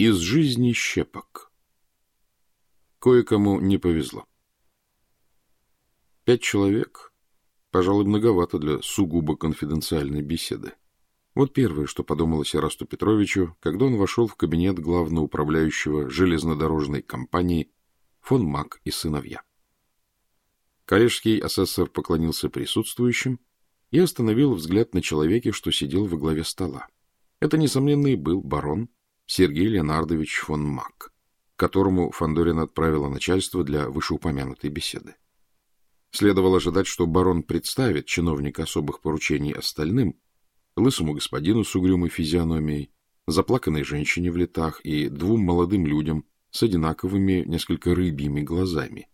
Из жизни щепок. Кое-кому не повезло. Пять человек, пожалуй, многовато для сугубо конфиденциальной беседы. Вот первое, что подумалось Ирасту Петровичу, когда он вошел в кабинет главного управляющего железнодорожной компании фон Мак и сыновья. Коллежский асессор поклонился присутствующим и остановил взгляд на человеке, что сидел во главе стола. Это, несомненно, и был барон Сергей Леонардович фон Мак, которому Фандорин отправила начальство для вышеупомянутой беседы. Следовало ожидать, что барон представит чиновника особых поручений остальным, лысому господину с угрюмой физиономией, заплаканной женщине в летах и двум молодым людям с одинаковыми, несколько рыбьими глазами.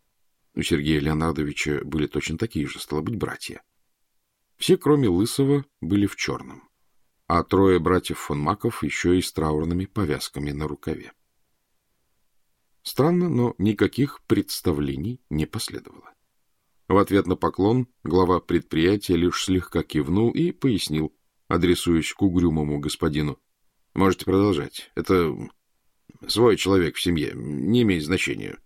У Сергея Леонардовича были точно такие же, стало быть, братья. Все, кроме лысого, были в черном а трое братьев фон Маков еще и с траурными повязками на рукаве. Странно, но никаких представлений не последовало. В ответ на поклон глава предприятия лишь слегка кивнул и пояснил, адресуясь к угрюмому господину. — Можете продолжать. Это свой человек в семье, не имеет значения.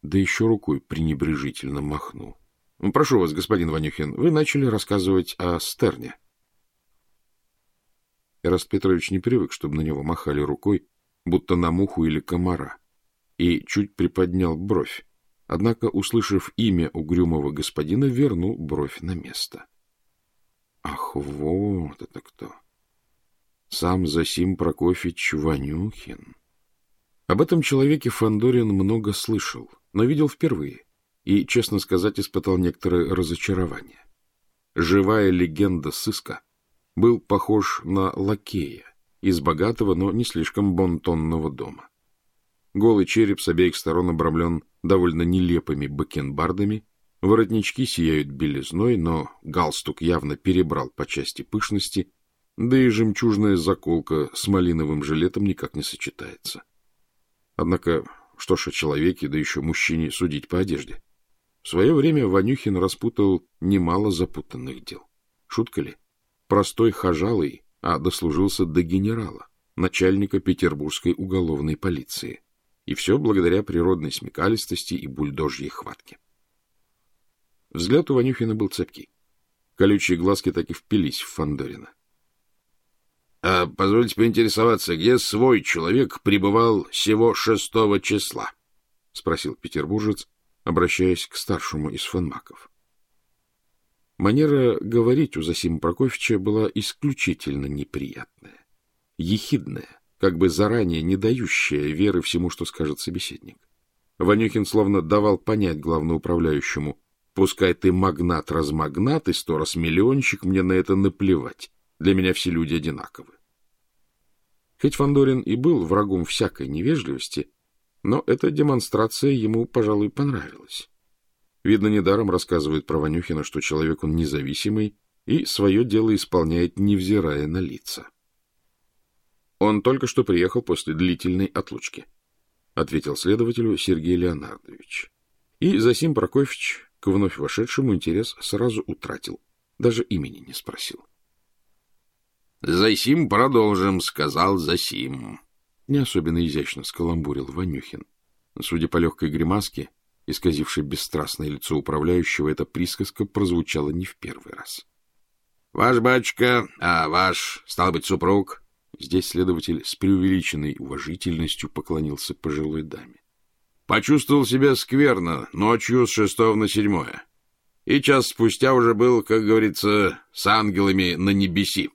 Да еще рукой пренебрежительно махнул. — Прошу вас, господин Ванюхин, вы начали рассказывать о Стерне. — Эраст Петрович не привык, чтобы на него махали рукой, будто на муху или комара, и чуть приподнял бровь. Однако, услышав имя угрюмого господина, вернул бровь на место. Ах, вот это кто! Сам Засим Прокофьевич Ванюхин. Об этом человеке Фандорин много слышал, но видел впервые и, честно сказать, испытал некоторое разочарование. Живая легенда сыска — был похож на лакея из богатого, но не слишком бонтонного дома. Голый череп с обеих сторон обрамлен довольно нелепыми бакенбардами, воротнички сияют белизной, но галстук явно перебрал по части пышности, да и жемчужная заколка с малиновым жилетом никак не сочетается. Однако, что ж о человеке, да еще мужчине, судить по одежде? В свое время Ванюхин распутал немало запутанных дел. Шутка ли? Простой хожалый, а дослужился до генерала, начальника петербургской уголовной полиции. И все благодаря природной смекалистости и бульдожьей хватке. Взгляд у Ванюхина был цепкий. Колючие глазки так и впились в Фандорина. А позвольте поинтересоваться, где свой человек пребывал всего шестого числа? — спросил петербуржец, обращаясь к старшему из фанмаков. Манера говорить у Засима Прокофьевича была исключительно неприятная, ехидная, как бы заранее не дающая веры всему, что скажет собеседник. Ванюхин словно давал понять главноуправляющему, пускай ты магнат-размагнат и сто раз миллионщик, мне на это наплевать, для меня все люди одинаковы. Хоть Фандорин и был врагом всякой невежливости, но эта демонстрация ему, пожалуй, понравилась. Видно, недаром рассказывает про Ванюхина, что человек он независимый и свое дело исполняет, невзирая на лица. Он только что приехал после длительной отлучки, — ответил следователю Сергей Леонардович. И Засим Прокофьевич к вновь вошедшему интерес сразу утратил, даже имени не спросил. — Засим продолжим, — сказал Засим. Не особенно изящно скаламбурил Ванюхин. Судя по легкой гримаске, исказивший бесстрастное лицо управляющего, эта присказка прозвучала не в первый раз. — Ваш батюшка, а ваш, стал быть, супруг? Здесь следователь с преувеличенной уважительностью поклонился пожилой даме. — Почувствовал себя скверно ночью с шестого на седьмое. и час спустя уже был, как говорится, с ангелами на небеси.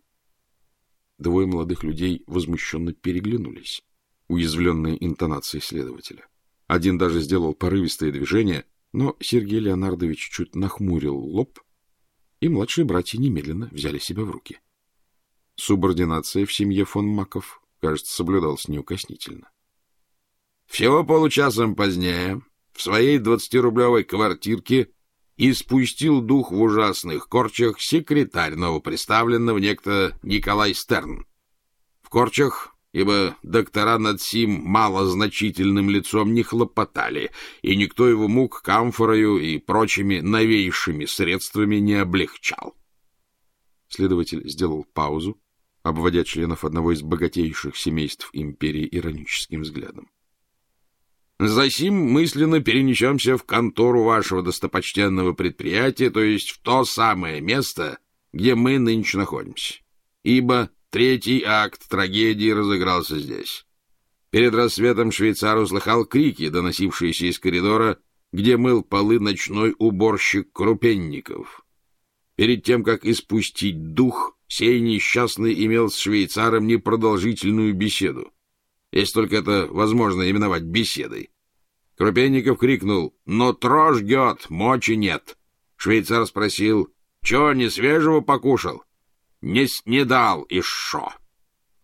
Двое молодых людей возмущенно переглянулись, уязвленные интонацией следователя. Один даже сделал порывистое движение, но Сергей Леонардович чуть нахмурил лоб, и младшие братья немедленно взяли себя в руки. Субординация в семье фон Маков, кажется, соблюдалась неукоснительно. Всего получасом позднее в своей двадцатирублевой квартирке испустил дух в ужасных корчах секретарь новоприставленного некто Николай Стерн. В корчах, ибо доктора над сим малозначительным лицом не хлопотали, и никто его мук камфорою и прочими новейшими средствами не облегчал. Следователь сделал паузу, обводя членов одного из богатейших семейств империи ироническим взглядом. Засим мысленно перенесемся в контору вашего достопочтенного предприятия, то есть в то самое место, где мы нынче находимся. Ибо третий акт трагедии разыгрался здесь. Перед рассветом швейцар услыхал крики, доносившиеся из коридора, где мыл полы ночной уборщик Крупенников. Перед тем, как испустить дух, сей несчастный имел с швейцаром непродолжительную беседу если только это возможно именовать беседой. Крупенников крикнул «Но тро жгет, мочи нет». Швейцар спросил «Чего, не свежего покушал?» «Не снедал, и шо?»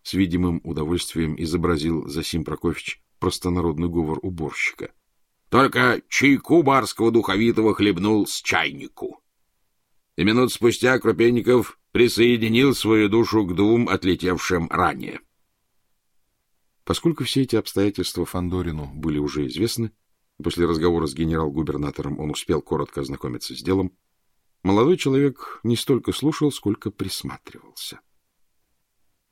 С видимым удовольствием изобразил Засим Прокофьевич простонародный говор уборщика. «Только чайку барского духовитого хлебнул с чайнику». И минут спустя Крупенников присоединил свою душу к двум отлетевшим ранее. Поскольку все эти обстоятельства Фандорину были уже известны, после разговора с генерал-губернатором он успел коротко ознакомиться с делом, молодой человек не столько слушал, сколько присматривался.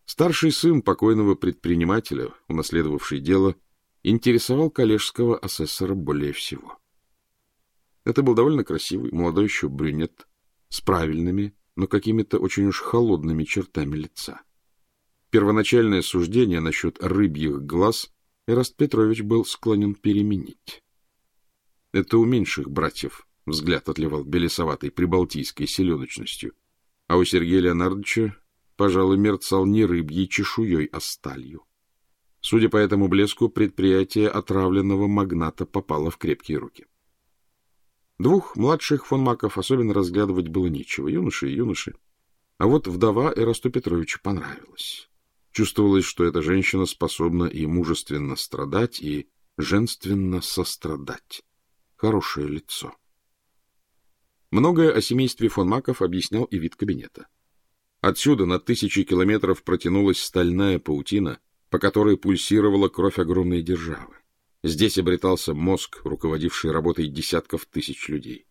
Старший сын покойного предпринимателя, унаследовавший дело, интересовал коллежского асессора более всего. Это был довольно красивый, молодой еще брюнет, с правильными, но какими-то очень уж холодными чертами лица. Первоначальное суждение насчет рыбьих глаз Эраст Петрович был склонен переменить. Это у меньших братьев взгляд отливал белесоватой прибалтийской селедочностью, а у Сергея Леонардовича, пожалуй, мерцал не рыбьей чешуей, а сталью. Судя по этому блеску, предприятие отравленного магната попало в крепкие руки. Двух младших фон Маков особенно разглядывать было нечего, юноши и юноши. А вот вдова Эрасту Петровичу понравилась. Чувствовалось, что эта женщина способна и мужественно страдать, и женственно сострадать. Хорошее лицо. Многое о семействе фон Маков объяснял и вид кабинета. Отсюда на тысячи километров протянулась стальная паутина, по которой пульсировала кровь огромной державы. Здесь обретался мозг, руководивший работой десятков тысяч людей.